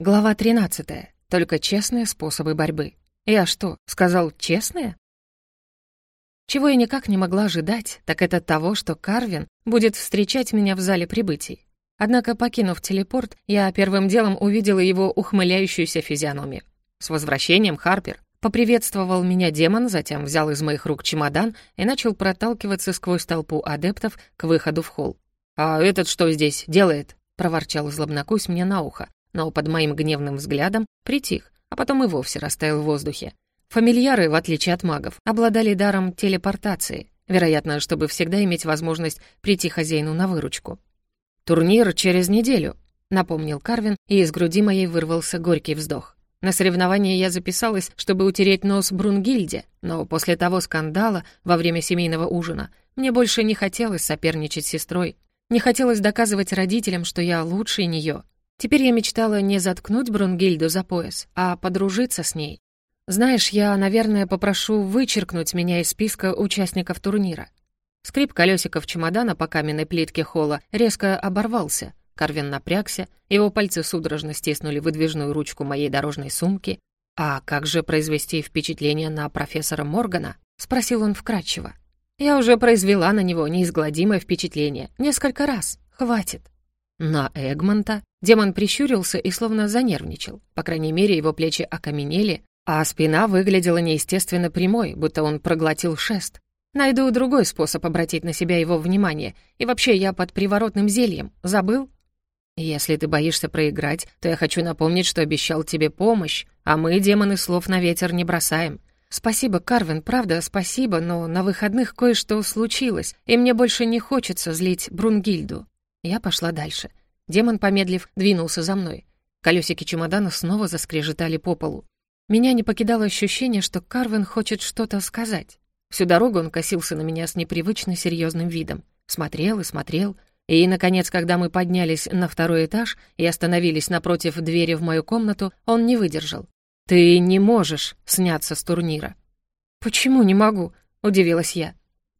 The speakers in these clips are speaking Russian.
Глава 13. Только честные способы борьбы. Я что, сказал честные? Чего я никак не могла ожидать, так это того, что Карвин будет встречать меня в зале прибытий. Однако, покинув телепорт, я первым делом увидела его ухмыляющуюся физиономию. С возвращением, Харпер поприветствовал меня демон, затем взял из моих рук чемодан и начал проталкиваться сквозь толпу адептов к выходу в холл. «А этот что здесь делает?» — проворчал злобнокусь мне на ухо, но под моим гневным взглядом притих, а потом и вовсе растаял в воздухе. Фамильяры, в отличие от магов, обладали даром телепортации, вероятно, чтобы всегда иметь возможность прийти хозяину на выручку. «Турнир через неделю», — напомнил Карвин, и из груди моей вырвался горький вздох. На соревнование я записалась, чтобы утереть нос Брунгильде, но после того скандала во время семейного ужина мне больше не хотелось соперничать с сестрой. Не хотелось доказывать родителям, что я лучше нее. Теперь я мечтала не заткнуть Брунгильду за пояс, а подружиться с ней. Знаешь, я, наверное, попрошу вычеркнуть меня из списка участников турнира. Скрип колесиков чемодана по каменной плитке холла резко оборвался. Карвин напрягся, его пальцы судорожно стиснули выдвижную ручку моей дорожной сумки. «А как же произвести впечатление на профессора Моргана?» — спросил он вкратчиво. «Я уже произвела на него неизгладимое впечатление. Несколько раз. Хватит». На Эгмонта демон прищурился и словно занервничал. По крайней мере, его плечи окаменели, а спина выглядела неестественно прямой, будто он проглотил шест. Найду другой способ обратить на себя его внимание. И вообще, я под приворотным зельем. Забыл? Если ты боишься проиграть, то я хочу напомнить, что обещал тебе помощь, а мы, демоны, слов на ветер не бросаем. Спасибо, Карвин, правда, спасибо, но на выходных кое-что случилось, и мне больше не хочется злить Брунгильду. Я пошла дальше. Демон, помедлив, двинулся за мной. Колесики чемодана снова заскрежетали по полу. Меня не покидало ощущение, что Карвин хочет что-то сказать. Всю дорогу он косился на меня с непривычно серьезным видом. Смотрел и смотрел. И, наконец, когда мы поднялись на второй этаж и остановились напротив двери в мою комнату, он не выдержал. «Ты не можешь сняться с турнира». «Почему не могу?» — удивилась я.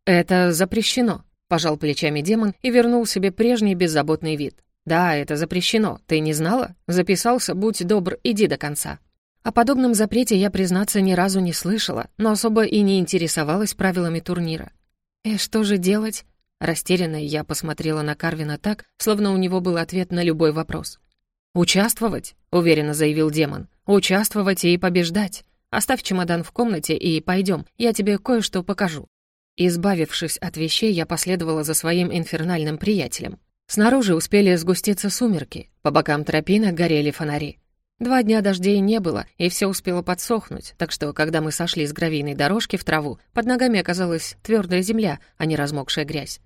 «Это запрещено», Пожал плечами демон и вернул себе прежний беззаботный вид. «Да, это запрещено. Ты не знала? Записался, будь добр, иди до конца». О подобном запрете я, признаться, ни разу не слышала, но особо и не интересовалась правилами турнира. «И что же делать?» Растерянная я посмотрела на Карвина так, словно у него был ответ на любой вопрос. «Участвовать?» — уверенно заявил демон. «Участвовать и побеждать. Оставь чемодан в комнате и пойдем, я тебе кое-что покажу». Избавившись от вещей, я последовала за своим инфернальным приятелем. Снаружи успели сгуститься сумерки, по бокам тропинок горели фонари. Два дня дождей не было, и все успело подсохнуть, так что, когда мы сошли с гравийной дорожки в траву, под ногами оказалась твердая земля, а не размокшая грязь.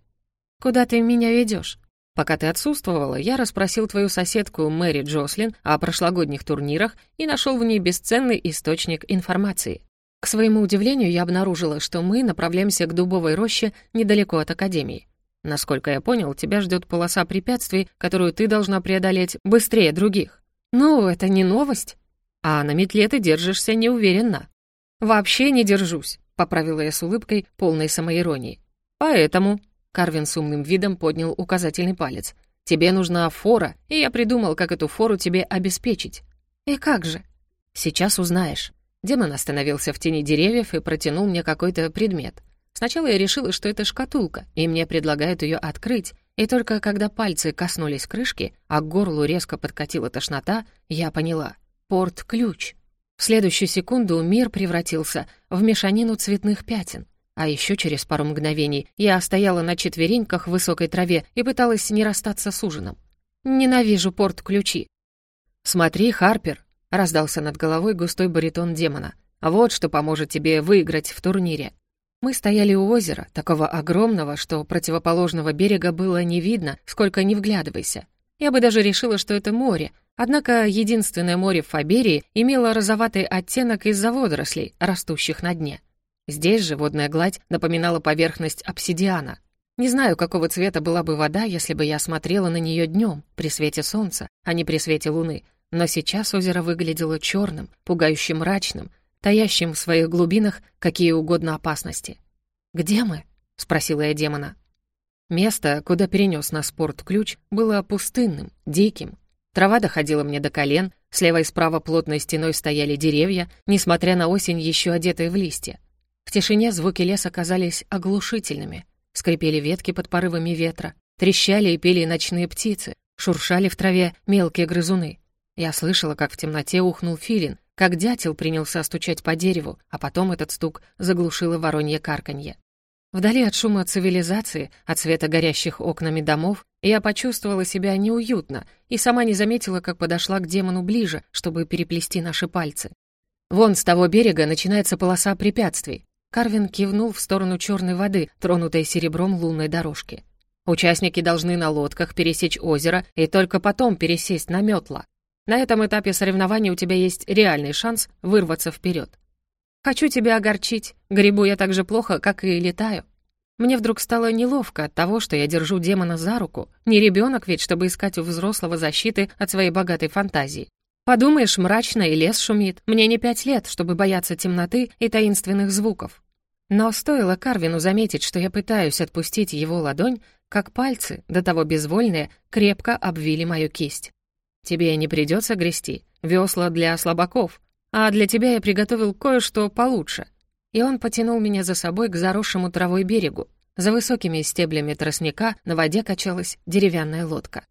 «Куда ты меня ведешь? Пока ты отсутствовала, я расспросил твою соседку Мэри Джослин о прошлогодних турнирах и нашел в ней бесценный источник информации. К своему удивлению, я обнаружила, что мы направляемся к дубовой роще недалеко от Академии. Насколько я понял, тебя ждет полоса препятствий, которую ты должна преодолеть быстрее других. Ну, это не новость. А на метле ты держишься неуверенно. Вообще не держусь, поправила я с улыбкой, полной самоиронии. Поэтому, Карвин с умным видом поднял указательный палец. Тебе нужна фора, и я придумал, как эту фору тебе обеспечить. И как же? Сейчас узнаешь. Демон остановился в тени деревьев и протянул мне какой-то предмет. Сначала я решила, что это шкатулка, и мне предлагают ее открыть, и только когда пальцы коснулись крышки, а к горлу резко подкатила тошнота, я поняла — порт-ключ. В следующую секунду мир превратился в мешанину цветных пятен. А еще через пару мгновений я стояла на четвереньках в высокой траве и пыталась не расстаться с ужином. Ненавижу порт-ключи. «Смотри, Харпер», Раздался над головой густой баритон демона. «Вот что поможет тебе выиграть в турнире». Мы стояли у озера, такого огромного, что противоположного берега было не видно, сколько ни вглядывайся. Я бы даже решила, что это море, однако единственное море в Фаберии имело розоватый оттенок из-за водорослей, растущих на дне. Здесь же водная гладь напоминала поверхность обсидиана. Не знаю, какого цвета была бы вода, если бы я смотрела на нее днем, при свете солнца, а не при свете луны, но сейчас озеро выглядело черным, пугающе мрачным, таящим в своих глубинах какие угодно опасности. «Где мы?» — спросила я демона. Место, куда перенес нас порт ключ, было пустынным, диким. Трава доходила мне до колен, слева и справа плотной стеной стояли деревья, несмотря на осень, еще одетые в листья. В тишине звуки леса казались оглушительными. Скрипели ветки под порывами ветра, трещали и пели ночные птицы, шуршали в траве мелкие грызуны. Я слышала, как в темноте ухнул филин, как дятел принялся стучать по дереву, а потом этот стук заглушило воронье карканье. Вдали от шума цивилизации, от света горящих окнами домов, я почувствовала себя неуютно и сама не заметила, как подошла к демону ближе, чтобы переплести наши пальцы. Вон с того берега начинается полоса препятствий. Карвин кивнул в сторону черной воды, тронутой серебром лунной дорожки. Участники должны на лодках пересечь озеро и только потом пересесть на метла. На этом этапе соревнований у тебя есть реальный шанс вырваться вперед. Хочу тебя огорчить. Грибу я так же плохо, как и летаю. Мне вдруг стало неловко от того, что я держу демона за руку. Не ребенок ведь, чтобы искать у взрослого защиты от своей богатой фантазии. Подумаешь, мрачно и лес шумит. Мне не пять лет, чтобы бояться темноты и таинственных звуков. Но стоило Карвину заметить, что я пытаюсь отпустить его ладонь, как пальцы, до того безвольные, крепко обвили мою кисть. «Тебе не придется грести. Весла для слабаков. А для тебя я приготовил кое-что получше». И он потянул меня за собой к заросшему травой берегу. За высокими стеблями тростника на воде качалась деревянная лодка.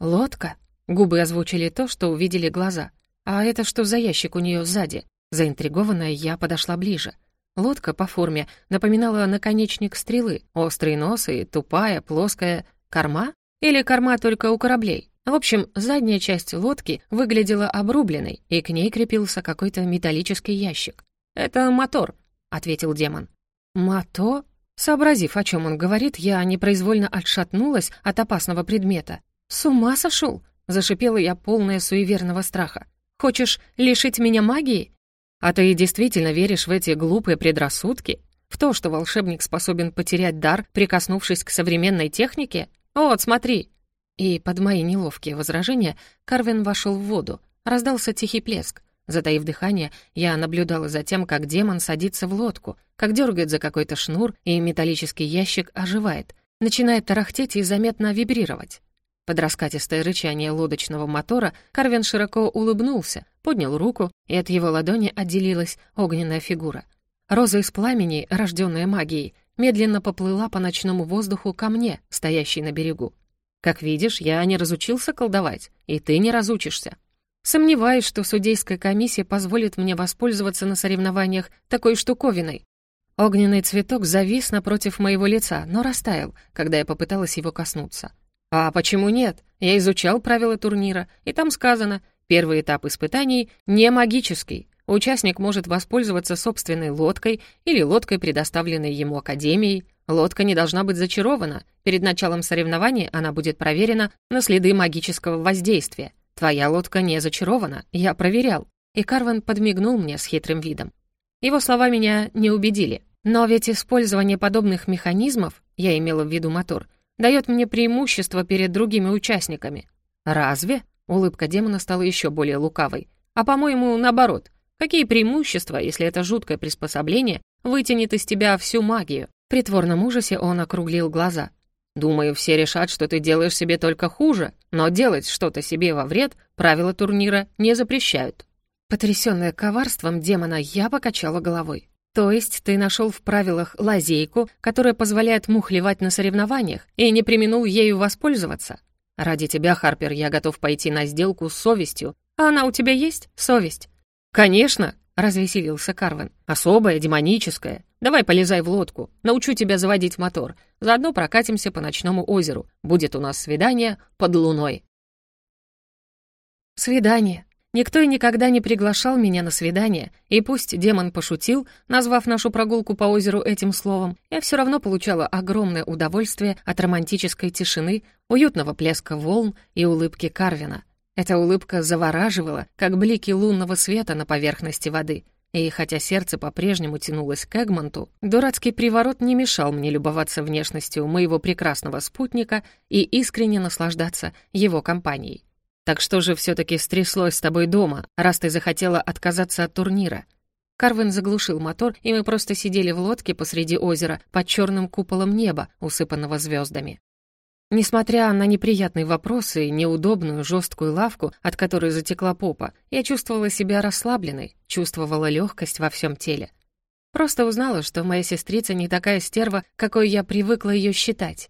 «Лодка?» Губы озвучили то, что увидели глаза. «А это что за ящик у нее сзади?» Заинтригованная, я подошла ближе. Лодка по форме напоминала наконечник стрелы, острые носы и тупая, плоская корма? Или корма только у кораблей? В общем, задняя часть лодки выглядела обрубленной, и к ней крепился какой-то металлический ящик. «Это мотор», — ответил демон. «Мото?» Сообразив, о чем он говорит, я непроизвольно отшатнулась от опасного предмета. «С ума сошел?» — зашипела я, полная суеверного страха. «Хочешь лишить меня магии?» «А ты действительно веришь в эти глупые предрассудки? В то, что волшебник способен потерять дар, прикоснувшись к современной технике? Вот, смотри!» И под мои неловкие возражения Карвин вошел в воду. Раздался тихий плеск. Затаив дыхание, я наблюдала за тем, как демон садится в лодку, как дергает за какой-то шнур, и металлический ящик оживает, начинает тарахтеть и заметно вибрировать. Под раскатистое рычание лодочного мотора Карвин широко улыбнулся, поднял руку, и от его ладони отделилась огненная фигура. Роза из пламени, рожденная магией, медленно поплыла по ночному воздуху ко мне, стоящей на берегу. Как видишь, я не разучился колдовать, и ты не разучишься. Сомневаюсь, что судейская комиссия позволит мне воспользоваться на соревнованиях такой штуковиной. Огненный цветок завис напротив моего лица, но растаял, когда я попыталась его коснуться. А почему нет? Я изучал правила турнира, и там сказано, первый этап испытаний не магический. Участник может воспользоваться собственной лодкой или лодкой, предоставленной ему Академией, Лодка не должна быть зачарована. Перед началом соревнований она будет проверена на следы магического воздействия. Твоя лодка не зачарована, я проверял. И Карван подмигнул мне с хитрым видом. Его слова меня не убедили. Но ведь использование подобных механизмов, я имела в виду мотор, дает мне преимущество перед другими участниками. Разве? Улыбка демона стала еще более лукавой. А по-моему, наоборот. Какие преимущества, если это жуткое приспособление вытянет из тебя всю магию? В притворном ужасе он округлил глаза. «Думаю, все решат, что ты делаешь себе только хуже, но делать что-то себе во вред правила турнира не запрещают». Потрясённая коварством демона, я покачала головой. «То есть ты нашел в правилах лазейку, которая позволяет мухлевать на соревнованиях, и не применул ею воспользоваться? Ради тебя, Харпер, я готов пойти на сделку с совестью. А она у тебя есть, совесть?» «Конечно!» — развеселился Карвин. «Особая, демоническая. Давай полезай в лодку. Научу тебя заводить мотор. Заодно прокатимся по ночному озеру. Будет у нас свидание под луной». Свидание. Никто и никогда не приглашал меня на свидание, и пусть демон пошутил, назвав нашу прогулку по озеру этим словом, я все равно получала огромное удовольствие от романтической тишины, уютного плеска волн и улыбки Карвина — эта улыбка завораживала, как блики лунного света на поверхности воды. И хотя сердце по-прежнему тянулось к Эгмонту, дурацкий приворот не мешал мне любоваться внешностью моего прекрасного спутника и искренне наслаждаться его компанией. «Так что же все-таки стряслось с тобой дома, раз ты захотела отказаться от турнира?» Карвин заглушил мотор, и мы просто сидели в лодке посреди озера под черным куполом неба, усыпанного звездами. Несмотря на неприятные вопросы и неудобную жесткую лавку, от которой затекла попа, я чувствовала себя расслабленной, чувствовала легкость во всем теле. Просто узнала, что моя сестрица не такая стерва, какой я привыкла ее считать.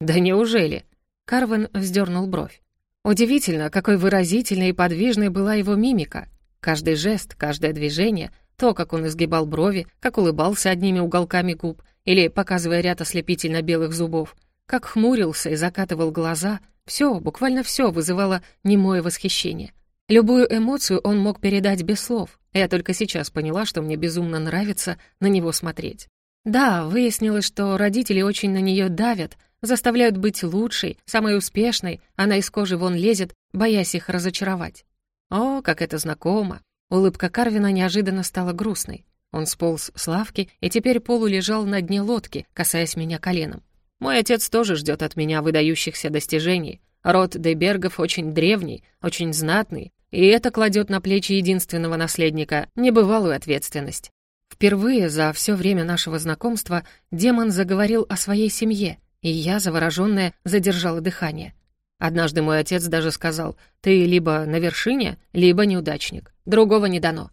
«Да неужели?» Карвен вздернул бровь. Удивительно, какой выразительной и подвижной была его мимика. Каждый жест, каждое движение, то, как он изгибал брови, как улыбался одними уголками губ или показывая ряд ослепительно белых зубов — как хмурился и закатывал глаза, все, буквально все вызывало немое восхищение. Любую эмоцию он мог передать без слов. Я только сейчас поняла, что мне безумно нравится на него смотреть. Да, выяснилось, что родители очень на нее давят, заставляют быть лучшей, самой успешной, она из кожи вон лезет, боясь их разочаровать. О, как это знакомо! Улыбка Карвина неожиданно стала грустной. Он сполз с лавки и теперь полу лежал на дне лодки, касаясь меня коленом. Мой отец тоже ждет от меня выдающихся достижений. Род Дейбергов очень древний, очень знатный, и это кладет на плечи единственного наследника небывалую ответственность. Впервые за все время нашего знакомства демон заговорил о своей семье, и я, завороженная, задержала дыхание. Однажды мой отец даже сказал, «Ты либо на вершине, либо неудачник. Другого не дано».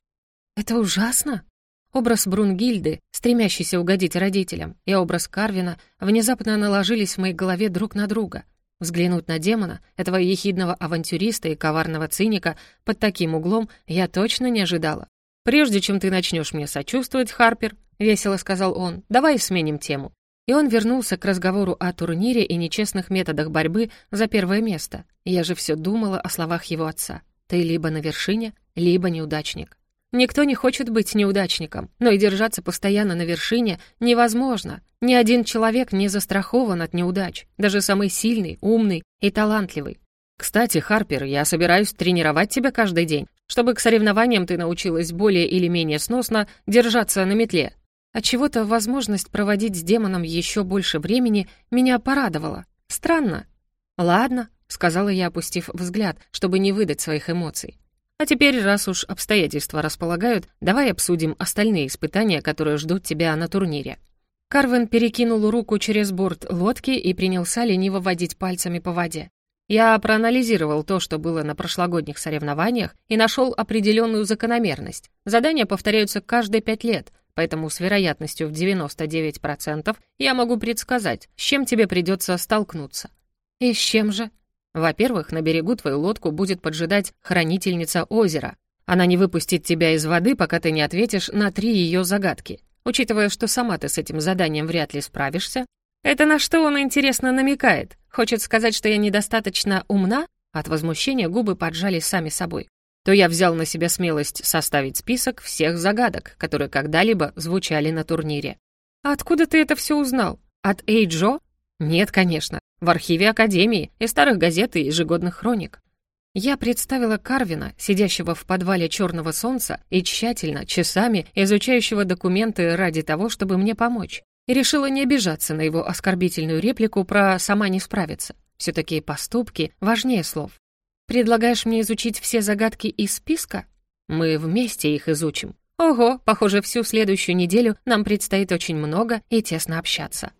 «Это ужасно!» Образ Брунгильды, стремящийся угодить родителям, и образ Карвина внезапно наложились в моей голове друг на друга. Взглянуть на демона, этого ехидного авантюриста и коварного циника, под таким углом я точно не ожидала. «Прежде чем ты начнешь мне сочувствовать, Харпер», — весело сказал он, — «давай сменим тему». И он вернулся к разговору о турнире и нечестных методах борьбы за первое место. Я же все думала о словах его отца. «Ты либо на вершине, либо неудачник». Никто не хочет быть неудачником, но и держаться постоянно на вершине невозможно. Ни один человек не застрахован от неудач, даже самый сильный, умный и талантливый. Кстати, Харпер, я собираюсь тренировать тебя каждый день, чтобы к соревнованиям ты научилась более или менее сносно держаться на метле. Отчего-то возможность проводить с демоном еще больше времени меня порадовала. Странно. «Ладно», — сказала я, опустив взгляд, чтобы не выдать своих эмоций. А теперь, раз уж обстоятельства располагают, давай обсудим остальные испытания, которые ждут тебя на турнире». Карвен перекинул руку через борт лодки и принялся лениво водить пальцами по воде. Я проанализировал то, что было на прошлогодних соревнованиях, и нашел определенную закономерность. Задания повторяются каждые пять лет, поэтому с вероятностью в 99% я могу предсказать, с чем тебе придется столкнуться. И с чем же? Во-первых, на берегу твою лодку будет поджидать хранительница озера. Она не выпустит тебя из воды, пока ты не ответишь на три ее загадки. Учитывая, что сама ты с этим заданием вряд ли справишься, это на что он, интересно, намекает? Хочет сказать, что я недостаточно умна? От возмущения губы поджались сами собой. То я взял на себя смелость составить список всех загадок, которые когда-либо звучали на турнире. Откуда ты это все узнал? От Эйджо? Нет, конечно. В архиве Академии и старых газет и ежегодных хроник. Я представила Карвина, сидящего в подвале Черного Солнца и тщательно, часами изучающего документы ради того, чтобы мне помочь, и решила не обижаться на его оскорбительную реплику про «сама не справиться». Все-таки поступки важнее слов. «Предлагаешь мне изучить все загадки из списка? Мы вместе их изучим. Ого, похоже, всю следующую неделю нам предстоит очень много и тесно общаться».